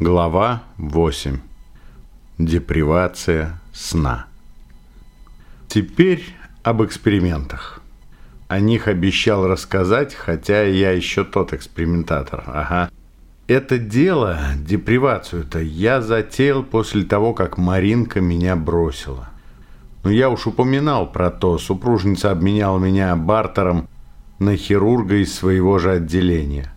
Глава 8. Депривация сна. Теперь об экспериментах. О них обещал рассказать, хотя я еще тот экспериментатор. Ага. Это дело, депривацию-то, я затеял после того, как Маринка меня бросила. Но я уж упоминал про то, супружница обменяла меня бартером на хирурга из своего же отделения.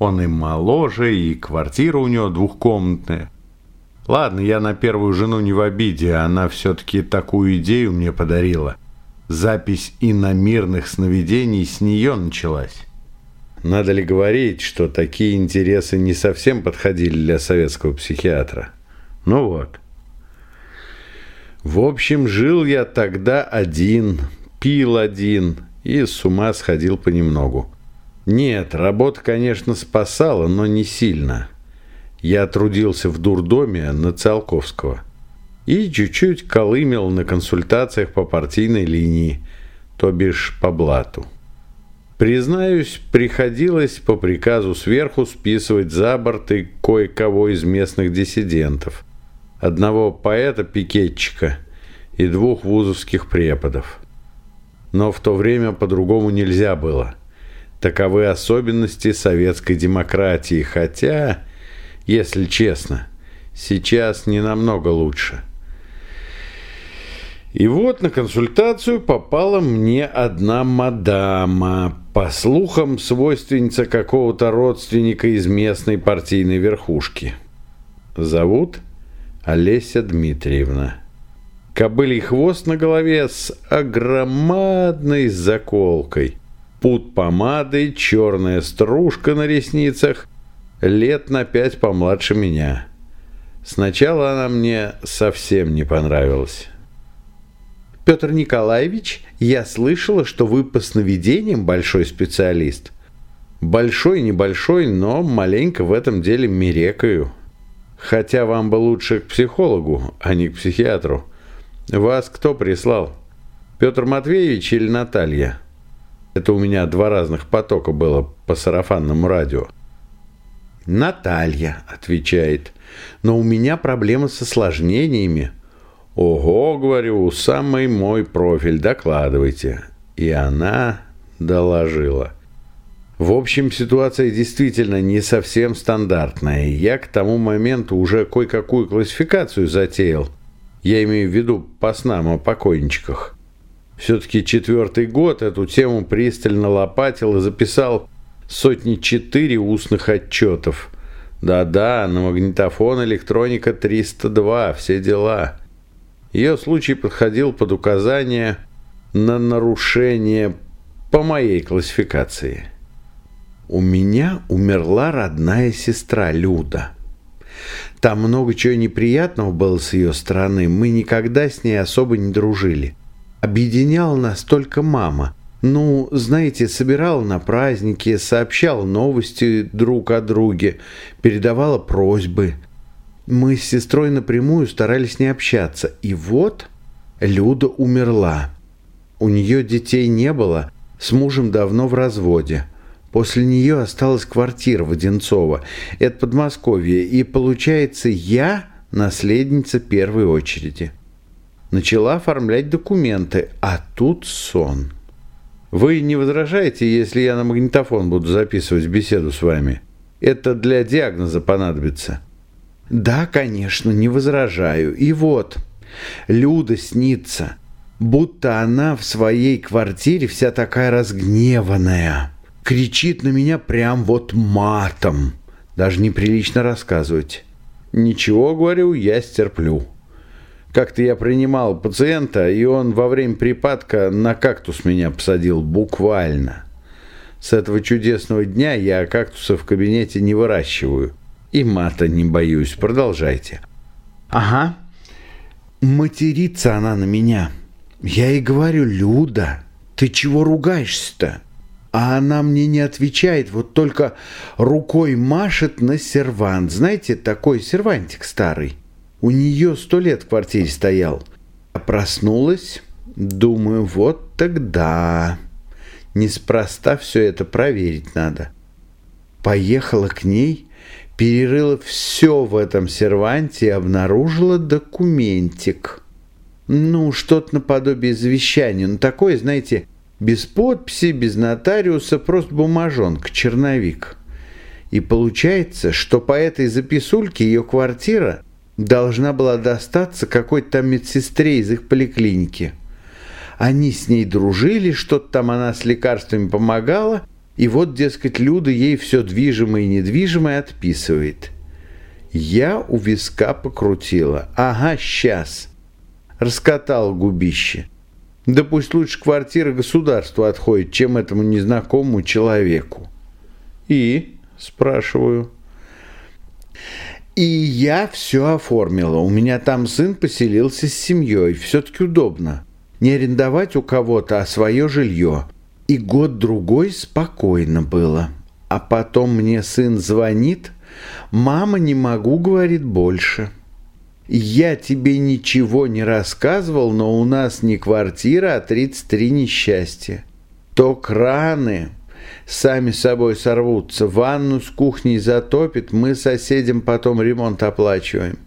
Он и моложе, и квартира у него двухкомнатная. Ладно, я на первую жену не в обиде, она все-таки такую идею мне подарила. Запись иномирных сновидений с нее началась. Надо ли говорить, что такие интересы не совсем подходили для советского психиатра? Ну вот. В общем, жил я тогда один, пил один и с ума сходил понемногу. Нет, работа, конечно, спасала, но не сильно. Я трудился в дурдоме на Циолковского и чуть-чуть колымел на консультациях по партийной линии, то бишь по блату. Признаюсь, приходилось по приказу сверху списывать за борты кое-кого из местных диссидентов, одного поэта-пикетчика и двух вузовских преподов. Но в то время по-другому нельзя было. Таковы особенности советской демократии, хотя, если честно, сейчас не намного лучше. И вот на консультацию попала мне одна мадама, по слухам, свойственница какого-то родственника из местной партийной верхушки. Зовут Олеся Дмитриевна. Кобылий хвост на голове с огромадной заколкой – пут помады, черная стружка на ресницах, лет на пять помладше меня. Сначала она мне совсем не понравилась. Петр Николаевич, я слышала, что вы по сновидениям большой специалист. Большой, небольшой, но маленько в этом деле мерекаю. Хотя вам бы лучше к психологу, а не к психиатру. Вас кто прислал? Петр Матвеевич или Наталья? Это у меня два разных потока было по сарафанному радио. «Наталья», — отвечает, — «но у меня проблемы с осложнениями». «Ого», — говорю, — «самый мой профиль, докладывайте». И она доложила. В общем, ситуация действительно не совсем стандартная. Я к тому моменту уже кое-какую классификацию затеял. Я имею в виду по снам о покойничках. Все-таки четвертый год эту тему пристально лопатил и записал сотни четыре устных отчетов. Да-да, на магнитофон электроника 302, все дела. Ее случай подходил под указание на нарушение по моей классификации. У меня умерла родная сестра Люда. Там много чего неприятного было с ее стороны, мы никогда с ней особо не дружили. Объединяла нас только мама. Ну, знаете, собирала на праздники, сообщала новости друг о друге, передавала просьбы. Мы с сестрой напрямую старались не общаться. И вот Люда умерла. У нее детей не было, с мужем давно в разводе. После нее осталась квартира в Одинцово. Это Подмосковье. И получается, я наследница первой очереди. Начала оформлять документы, а тут сон. Вы не возражаете, если я на магнитофон буду записывать беседу с вами? Это для диагноза понадобится. Да, конечно, не возражаю. И вот, Люда снится, будто она в своей квартире вся такая разгневанная. Кричит на меня прям вот матом. Даже неприлично рассказывать. Ничего, говорю, я стерплю. Как-то я принимал пациента, и он во время припадка на кактус меня посадил, буквально. С этого чудесного дня я кактуса в кабинете не выращиваю. И мата не боюсь. Продолжайте. Ага. Матерится она на меня. Я ей говорю, Люда, ты чего ругаешься-то? А она мне не отвечает, вот только рукой машет на сервант. Знаете, такой сервантик старый. У нее сто лет в квартире стоял. А проснулась, думаю, вот тогда. Неспроста все это проверить надо. Поехала к ней, перерыла все в этом серванте и обнаружила документик. Ну, что-то наподобие завещания. Ну, такое, знаете, без подписи, без нотариуса, просто бумажонка, черновик. И получается, что по этой записульке ее квартира должна была достаться какой-то там медсестре из их поликлиники. Они с ней дружили, что-то там она с лекарствами помогала, и вот, дескать, Люда ей все движимое и недвижимое отписывает. Я у виска покрутила. Ага, сейчас. Раскатал губище. Да пусть лучше квартира государству отходит, чем этому незнакомому человеку. И, спрашиваю, и я все оформила. У меня там сын поселился с семьей. Все-таки удобно. Не арендовать у кого-то, а свое жилье. И год-другой спокойно было. А потом мне сын звонит. «Мама, не могу, — говорит, — больше». Я тебе ничего не рассказывал, но у нас не квартира, а 33 несчастья. То краны, сами собой сорвутся, ванну с кухней затопит, мы соседям потом ремонт оплачиваем.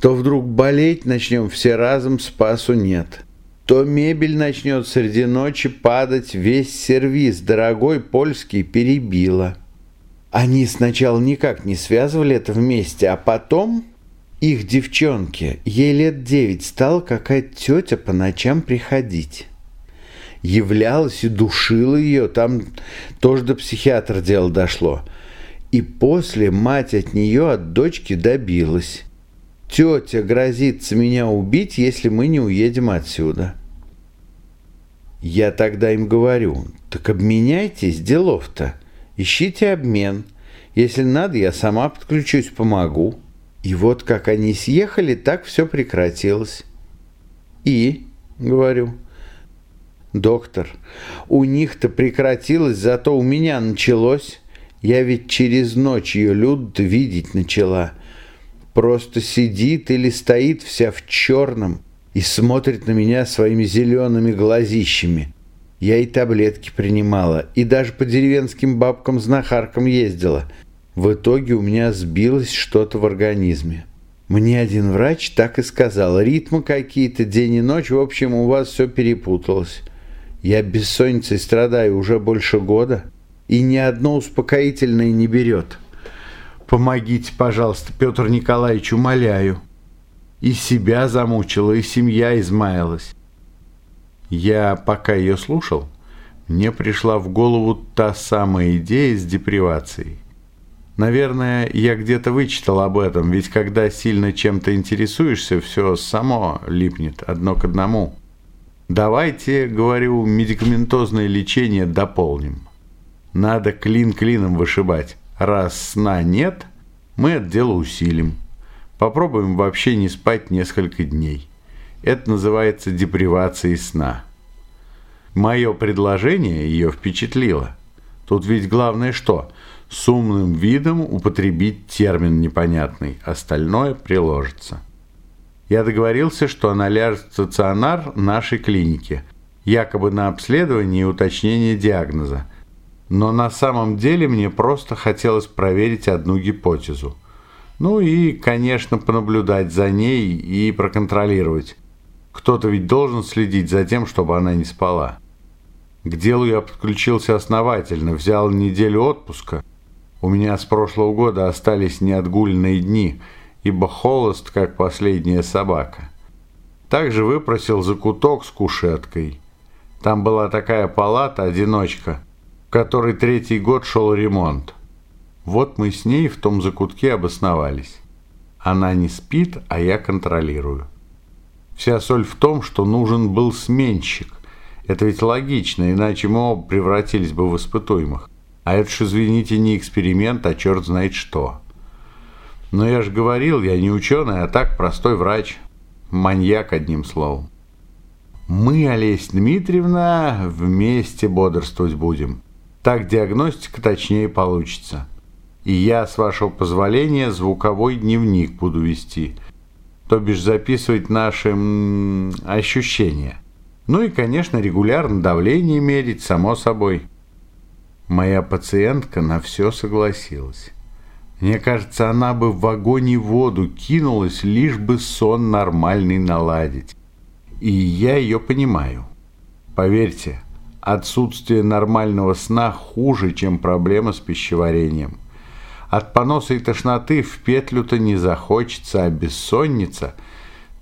То вдруг болеть начнем все разом, спасу нет. То мебель начнет среди ночи падать, весь сервиз, дорогой польский, перебило. Они сначала никак не связывали это вместе, а потом их девчонке, ей лет девять, стала какая-то тетя по ночам приходить являлась и душила ее. Там тоже до психиатра дело дошло. И после мать от нее, от дочки добилась. Тетя грозится меня убить, если мы не уедем отсюда. Я тогда им говорю, так обменяйтесь, делов-то. Ищите обмен. Если надо, я сама подключусь, помогу. И вот как они съехали, так все прекратилось. И, говорю, «Доктор, у них-то прекратилось, зато у меня началось. Я ведь через ночь ее люд видеть начала. Просто сидит или стоит вся в черном и смотрит на меня своими зелеными глазищами. Я и таблетки принимала, и даже по деревенским бабкам-знахаркам ездила. В итоге у меня сбилось что-то в организме. Мне один врач так и сказал, ритмы какие-то, день и ночь, в общем, у вас все перепуталось. Я бессонницей страдаю уже больше года, и ни одно успокоительное не берет. Помогите, пожалуйста, Петр Николаевич, умоляю. И себя замучила, и семья измаялась. Я, пока ее слушал, мне пришла в голову та самая идея с депривацией. Наверное, я где-то вычитал об этом, ведь когда сильно чем-то интересуешься, все само липнет одно к одному – Давайте, говорю, медикаментозное лечение дополним. Надо клин клином вышибать. Раз сна нет, мы это дело усилим. Попробуем вообще не спать несколько дней. Это называется депривацией сна. Мое предложение ее впечатлило. Тут ведь главное что? С умным видом употребить термин непонятный, остальное приложится. Я договорился, что она ляжет в стационар нашей клиники, якобы на обследование и уточнение диагноза. Но на самом деле мне просто хотелось проверить одну гипотезу. Ну и, конечно, понаблюдать за ней и проконтролировать. Кто-то ведь должен следить за тем, чтобы она не спала. К делу я подключился основательно, взял неделю отпуска. У меня с прошлого года остались неотгульные дни – ибо холост, как последняя собака. Также выпросил закуток с кушеткой. Там была такая палата-одиночка, в которой третий год шел ремонт. Вот мы с ней в том закутке обосновались. Она не спит, а я контролирую. Вся соль в том, что нужен был сменщик. Это ведь логично, иначе мы оба превратились бы в испытуемых. А это ж, извините, не эксперимент, а черт знает что. Но я же говорил, я не ученый, а так простой врач. Маньяк, одним словом. Мы, Олесь Дмитриевна, вместе бодрствовать будем. Так диагностика точнее получится. И я, с вашего позволения, звуковой дневник буду вести. то бишь записывать наши м, ощущения. Ну и, конечно, регулярно давление мерить, само собой. Моя пациентка на все согласилась. Мне кажется, она бы в и воду кинулась, лишь бы сон нормальный наладить. И я ее понимаю. Поверьте, отсутствие нормального сна хуже, чем проблема с пищеварением. От поноса и тошноты в петлю-то не захочется, а бессонница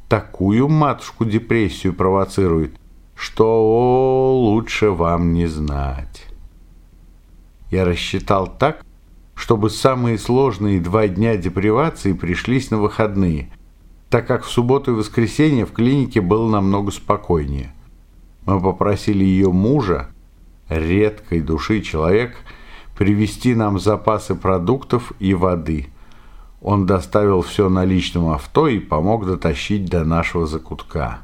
такую матушку депрессию провоцирует, что о, лучше вам не знать. Я рассчитал так, чтобы самые сложные два дня депривации пришлись на выходные, так как в субботу и воскресенье в клинике было намного спокойнее. Мы попросили ее мужа, редкой души человек, привезти нам запасы продуктов и воды. Он доставил все на личном авто и помог дотащить до нашего закутка.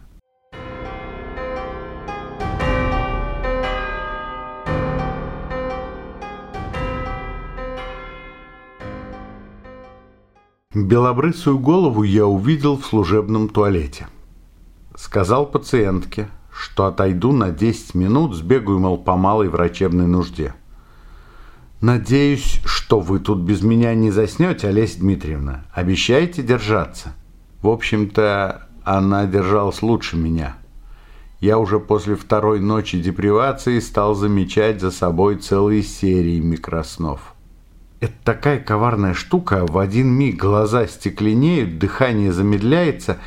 Белобрысую голову я увидел в служебном туалете. Сказал пациентке, что отойду на 10 минут, сбегаю, мол, по малой врачебной нужде. Надеюсь, что вы тут без меня не заснете, Олеся Дмитриевна. Обещаете держаться? В общем-то, она держалась лучше меня. Я уже после второй ночи депривации стал замечать за собой целые серии микроснов. Это такая коварная штука, в один миг глаза стекленеют, дыхание замедляется,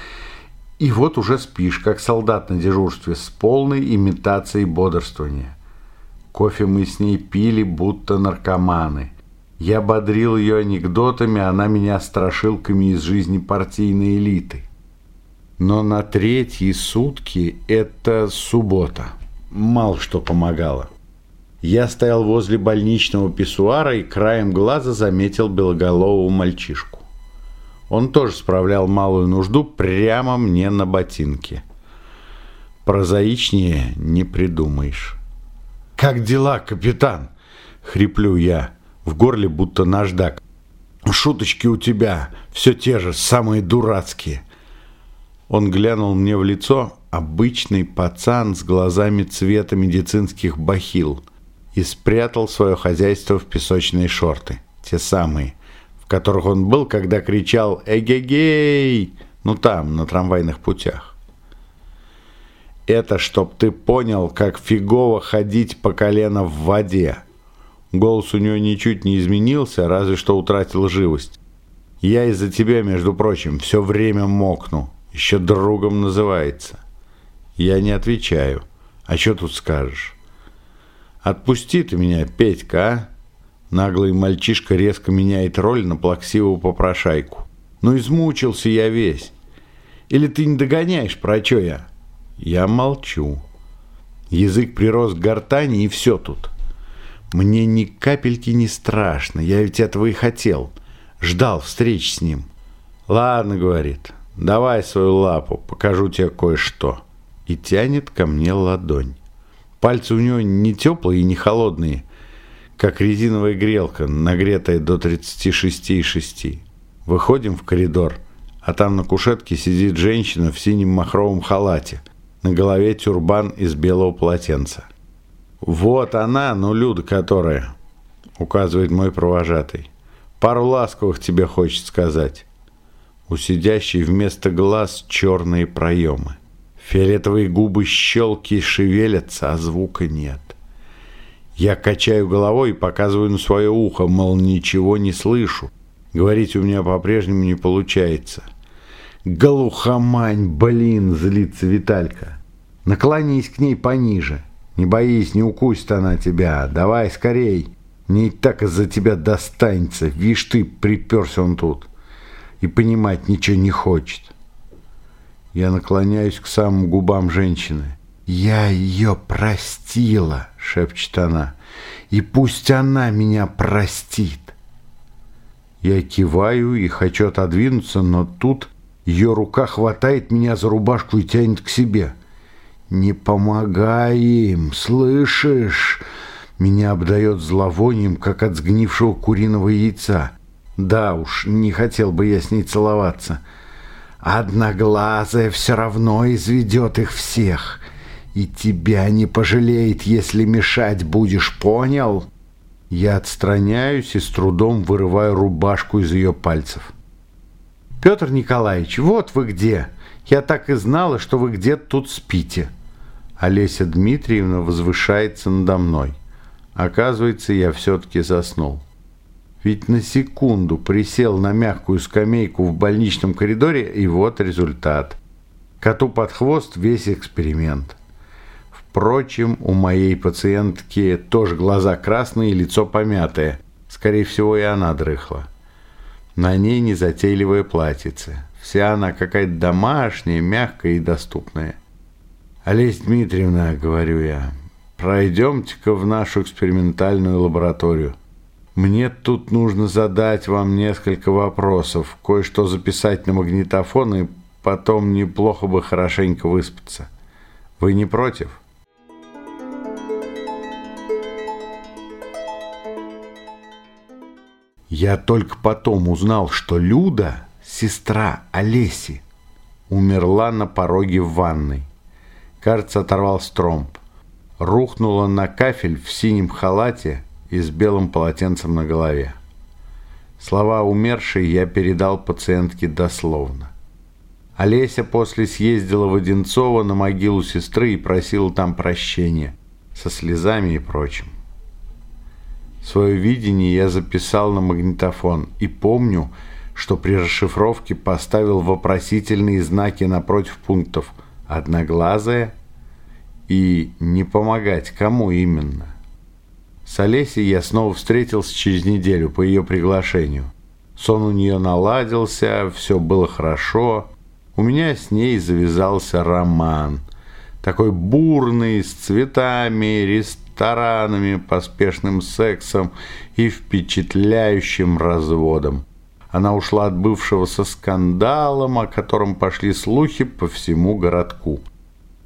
и вот уже спишь, как солдат на дежурстве, с полной имитацией бодрствования. Кофе мы с ней пили, будто наркоманы. Я бодрил ее анекдотами, она меня страшилками из жизни партийной элиты. Но на третьи сутки это суббота. Мало что помогало. Я стоял возле больничного писсуара и краем глаза заметил белоголового мальчишку. Он тоже справлял малую нужду прямо мне на ботинке. Прозаичнее не придумаешь. «Как дела, капитан?» — хриплю я. В горле будто наждак. «Шуточки у тебя все те же, самые дурацкие». Он глянул мне в лицо, обычный пацан с глазами цвета медицинских бахил — и спрятал свое хозяйство в песочные шорты, те самые, в которых он был, когда кричал «Эгегей!» ну там, на трамвайных путях. Это чтоб ты понял, как фигово ходить по колено в воде. Голос у него ничуть не изменился, разве что утратил живость. Я из-за тебя, между прочим, все время мокну. Еще другом называется. Я не отвечаю. А что тут скажешь? «Отпусти ты меня, Петька, а?» Наглый мальчишка резко меняет роль на плаксивую попрошайку. «Ну измучился я весь. Или ты не догоняешь, про чё я?» Я молчу. Язык прирос к гортани, и все тут. Мне ни капельки не страшно, я ведь этого и хотел. Ждал встреч с ним. «Ладно», — говорит, — «давай свою лапу, покажу тебе кое-что». И тянет ко мне ладонь. Пальцы у него не теплые и не холодные, как резиновая грелка, нагретая до 36,6. Выходим в коридор, а там на кушетке сидит женщина в синем махровом халате, на голове тюрбан из белого полотенца. «Вот она, ну, Люда которая», — указывает мой провожатый. «Пару ласковых тебе хочет сказать». У сидящей вместо глаз черные проемы. Фиолетовые губы щелки шевелятся, а звука нет. Я качаю головой и показываю на свое ухо, мол, ничего не слышу. Говорить у меня по-прежнему не получается. «Глухомань, блин!» — злится Виталька. «Наклонись к ней пониже. Не боись, не укусит она тебя. Давай скорей. Мне и так из-за тебя достанется. Вишь ты, приперся он тут. И понимать ничего не хочет». Я наклоняюсь к самым губам женщины. «Я ее простила», — шепчет она, — «и пусть она меня простит». Я киваю и хочу отодвинуться, но тут ее рука хватает меня за рубашку и тянет к себе. «Не помогай им, слышишь?» Меня обдает зловонием, как от сгнившего куриного яйца. Да уж, не хотел бы я с ней целоваться. Одноглазая все равно изведет их всех, и тебя не пожалеет, если мешать будешь, понял?» Я отстраняюсь и с трудом вырываю рубашку из ее пальцев. «Петр Николаевич, вот вы где! Я так и знала, что вы где-то тут спите!» Олеся Дмитриевна возвышается надо мной. Оказывается, я все-таки заснул. Ведь на секунду присел на мягкую скамейку в больничном коридоре, и вот результат. Коту под хвост весь эксперимент. Впрочем, у моей пациентки тоже глаза красные и лицо помятое. Скорее всего, и она дрыхла. На ней незатейливое платьице. Вся она какая-то домашняя, мягкая и доступная. «Олесь Дмитриевна», — говорю я, — «пройдемте-ка в нашу экспериментальную лабораторию». Мне тут нужно задать вам несколько вопросов, кое-что записать на магнитофон и потом неплохо бы хорошенько выспаться. Вы не против? Я только потом узнал, что Люда, сестра Олеси, умерла на пороге в ванной. Кажется, оторвал стромб. Рухнула на кафель в синем халате и с белым полотенцем на голове. Слова умершей я передал пациентке дословно. Олеся после съездила в Одинцово на могилу сестры и просила там прощения, со слезами и прочим. Свое видение я записал на магнитофон и помню, что при расшифровке поставил вопросительные знаки напротив пунктов «одноглазая» и «не помогать кому именно». С Олесей я снова встретился через неделю по ее приглашению. Сон у нее наладился, все было хорошо. У меня с ней завязался роман. Такой бурный, с цветами, ресторанами, поспешным сексом и впечатляющим разводом. Она ушла от бывшего со скандалом, о котором пошли слухи по всему городку.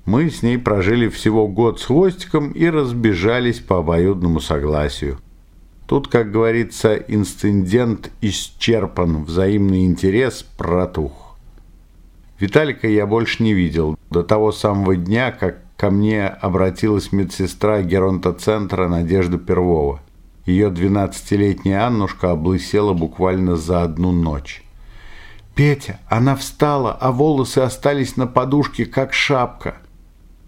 Мы с ней прожили всего год с хвостиком и разбежались по обоюдному согласию. Тут, как говорится, инцидент исчерпан, взаимный интерес протух. Виталика я больше не видел до того самого дня, как ко мне обратилась медсестра геронтоцентра Надежда Первова. Ее 12-летняя Аннушка облысела буквально за одну ночь. «Петя, она встала, а волосы остались на подушке, как шапка».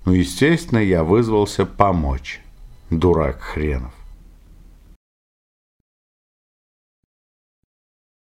Ну, естественно, я вызвался помочь. Дурак хренов.